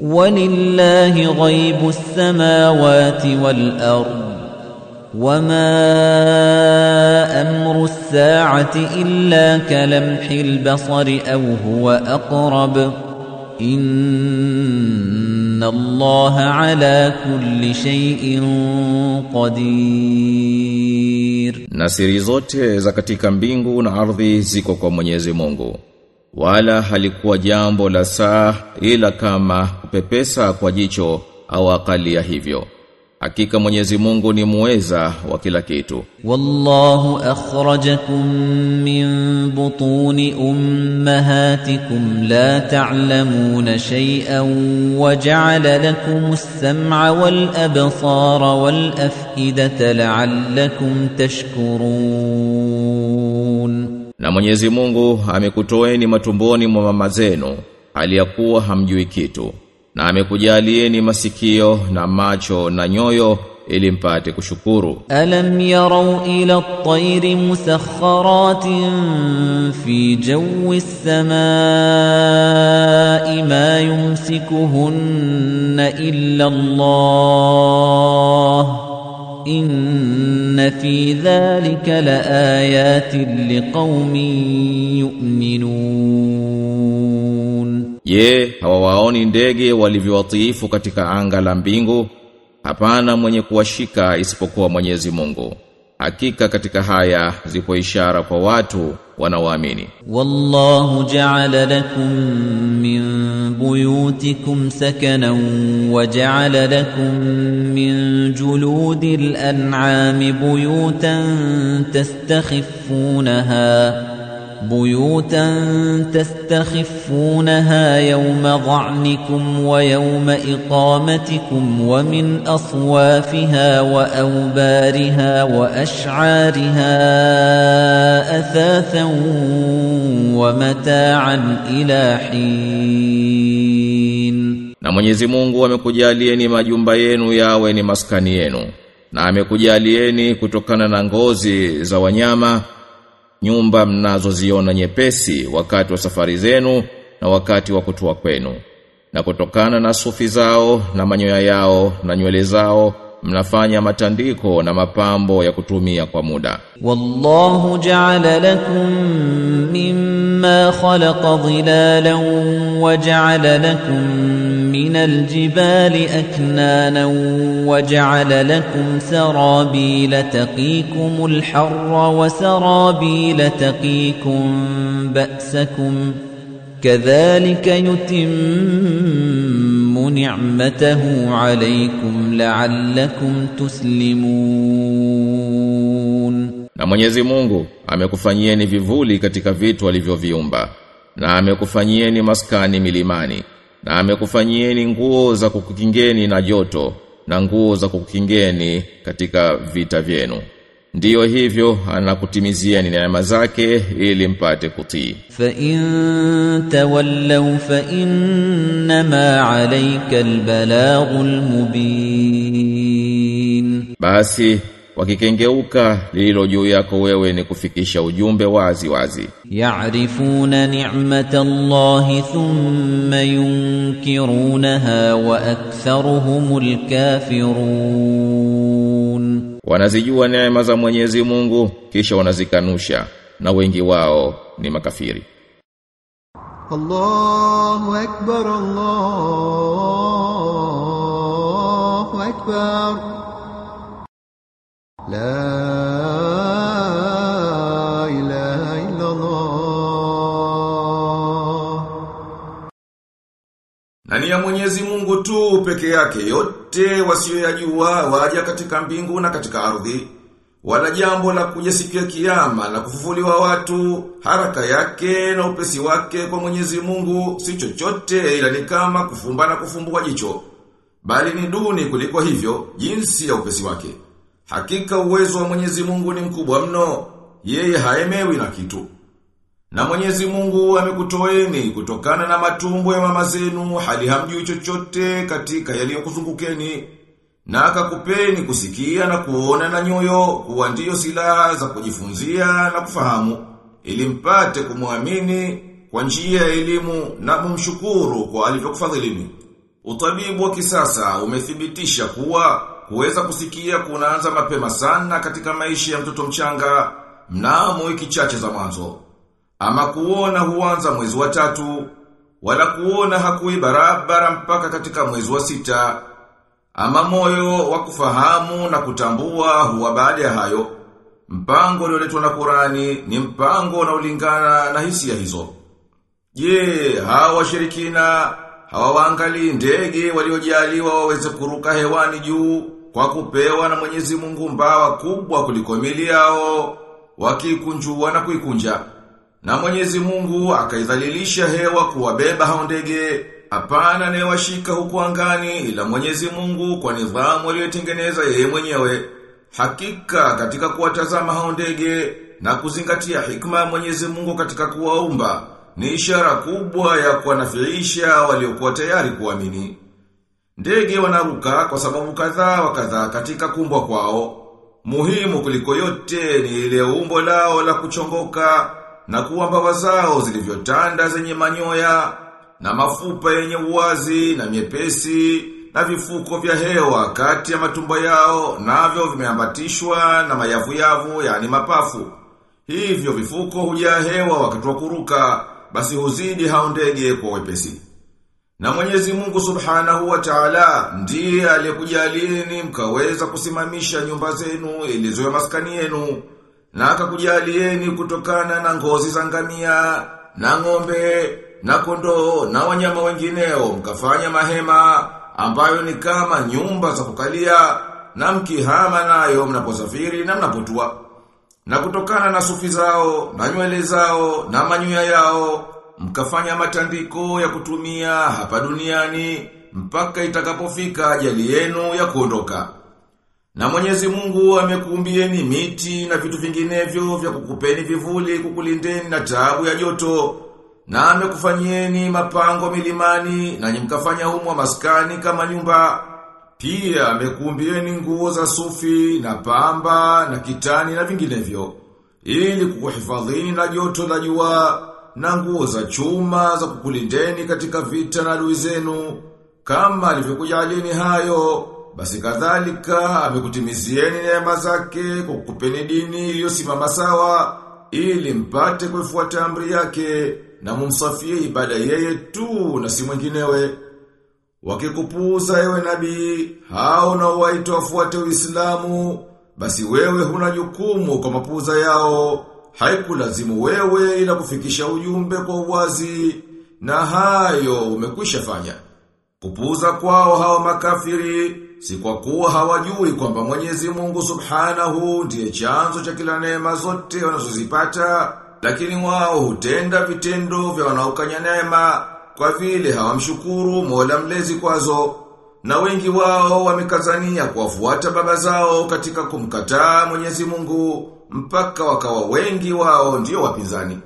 ولله غيب السماوات والأرض وما أمر الساعة إلا كلمح البصر أو هو أقرب إن الله على كل شيء قدير Na siri zote za katika mbingu na Mungu. Wala halikuwa jambo la saa ila kama kupepesa kwa jicho au akali ya hivyo. Hakika Mwenyezi Mungu ni muweza wa kila kitu. والله أخرجكم من بطون أمهاتكم لا تعلمون شيئا وجعل لكم السمع والأبصار والأفئدة لعلكم تشكرون Na Mwenyezi Mungu amekutoeni matumboni mwa mama zenu aliyakuwa hamjui kitu na amekujalieni masikio na macho na nyoyo ili mpate kushukuru. Alam yarau ila at-tayri musakhkharatin fi jawi as-samaa'i ma yumsikuhunna illa Allah إن في ذلك لآيات لقوم يؤمنون Je, hawawaoni ndege walivyowatiifu katika anga la mbingu? Hapana mwenye kuwashika isipokuwa Mwenyezi Mungu. Hakika katika haya zipo ishara kwa watu wanaoamini. والله جعل لكم من بيوتكم سكنا وجعل لكم من جلود الأنعام بيوتا تستخفونها بيوتا تستخفونها يوم ظعنكم ويوم إقامتكم ومن أصوافها وأوبارها وأشعارها أثاثا ومتاعا إلى حين Na Mwenyezi Mungu amekujalieni majumba yenu yawe ni maskani yenu. Na amekujalieni kutokana na ngozi za wanyama nyumba mnazoziona nyepesi wakati wa safari zenu na wakati wa kutua kwenu. Na kutokana na sufi zao na manyoya yao na nywele zao mnafanya matandiko na mapambo ya kutumia kwa muda. Wallahu ja'ala lakum mimma khalaqa dhilalan wa ja'ala lakum من الجبال أكنانا وجعل لكم سرابيل تقيكم الحر وسرابيل تقيكم بأسكم كذلك يتم نعمته عليكم لعلكم تسلمون Na Mwenyezi Mungu amekufanyieni vivuli katika vitu alivyoviumba na amekufanyieni maskani milimani na amekufanyieni nguo za kukukingeni na joto na nguo za kukingeni katika vita vyenu Ndiyo hivyo anakutimizieni neema zake ili mpate kutii. Fa in tawallu fa inna ma alayka albalagh almubin Basi wakikengeuka lililo juu yako wewe ni kufikisha ujumbe wazi wazi. Yaarifuna ni'mata Allahi thumma yunkirunaha wa aktharuhumul kafirun, wanazijua neema za Mwenyezi Mungu kisha wanazikanusha na wengi wao ni makafiri. Allahu akbar, Allahu akbar la. Na ya Mwenyezi Mungu tu peke yake yote wasiyo ya juwa waja katika mbingu na katika ardhi. Wala jambo la kuja siku ya kiyama na kufufuliwa watu haraka yake na upesi wake kwa Mwenyezi Mungu si chochote ila ni kama kufumba na kufumbua jicho. Bali ni duni kuliko hivyo jinsi ya upesi wake. Hakika uwezo wa Mwenyezi Mungu ni mkubwa mno. Yeye haemewi na kitu. Na Mwenyezi Mungu amekutoeni kutokana na matumbo ya mama zenu hali hamjui chochote katika yaliyokuzungukeni na akakupeni kusikia na kuona na nyoyo kuwa ndiyo silaha za kujifunzia na kufahamu ili mpate kumwamini kwa njia ya elimu na mumshukuru kwa alivyokufadhilini. Utabibu wa kisasa umethibitisha kuwa kuweza kusikia kunaanza mapema sana katika maisha ya mtoto mchanga mnamo wiki chache za mwanzo. Ama kuona huanza mwezi wa tatu, wala kuona hakui barabara mpaka katika mwezi wa sita. Ama moyo wa kufahamu na kutambua huwa baada ya hayo. Mpango ulioletwa na Qurani ni mpango unaolingana na hisia hizo. Je, hawa washirikina hawawaangalii ndege waliojaliwa waweze kuruka hewani juu kwa kupewa na Mwenyezi Mungu mbawa kubwa kuliko mili yao wakikunjua na kuikunja. Na Mwenyezi Mungu akaidhalilisha hewa kuwabeba hao ndege, hapana anayewashika huku angani ila Mwenyezi Mungu kwa nidhamu aliyotengeneza yeye mwenyewe. Hakika katika kuwatazama hao ndege na kuzingatia hikma ya Mwenyezi Mungu katika kuwaumba ni ishara kubwa ya kuwanafiisha waliokuwa tayari kuamini. Ndege wanaruka kwa sababu kadhaa wa kadhaa katika kumbwa kwao. Muhimu kuliko yote ni ile umbo lao la kuchongoka na kuwa mbawa zao zilivyotanda zenye manyoya na mafupa yenye uwazi na miepesi na vifuko vya hewa kati ya matumbo yao navyo vimeambatishwa na mayavu yavu yani mapafu. Hivyo vifuko hujaa hewa wakati wa kuruka basi huzidi hao ndege kwa wepesi. Na Mwenyezi Mungu Subhanahu wa Ta'ala ndiye aliyekujalieni mkaweza kusimamisha nyumba zenu ilizo maskani yenu na akakujalieni kutokana na ngozi za ngamia na ng'ombe na kondoo na wanyama wengineo mkafanya mahema ambayo ni kama nyumba za kukalia na mkihama nayo mnaposafiri na mnapotua. Na kutokana na sufi zao, na nywele zao, na manyoya yao, mkafanya matandiko ya kutumia hapa duniani, mpaka itakapofika ajali yenu ya kuondoka. Na mwenyezi mungu amekuumbieni miti na vitu vinginevyo vya kukupeni vivuli kukulindeni na taabu ya joto. Na amekufanyieni mapango milimani na mkafanya humo maskani kama nyumba. Pia amekuumbieni nguo za sufi na pamba na kitani na vinginevyo. Ili kukuhifadhini na joto la jua na nguo za chuma za kukulindeni katika vita na adui zenu. Kama alivyokujalieni hayo, basi kadhalika amekutimizieni neema zake kwa kukupeni dini iliyosimama sawa ili mpate kuifuata amri yake na mumsafie ibada yeye tu na si mwinginewe. Wakikupuuza ewe nabii, hao na waito wafuate Uislamu, basi wewe huna jukumu kwa mapuuza yao. Haikulazimu wewe ila kufikisha ujumbe kwa uwazi na hayo umekwisha fanya. Kupuuza kwao hawa makafiri si kwa kuwa hawajui kwamba Mwenyezi Mungu Subhanahu ndiye chanzo cha kila neema zote wanazozipata, lakini wao hutenda vitendo vya wanaokanya neema kwa vile hawamshukuru Mola mlezi kwazo. Na wengi wao wamekazania kuwafuata baba zao katika kumkataa Mwenyezi Mungu mpaka wakawa wengi wao ndio wapinzani.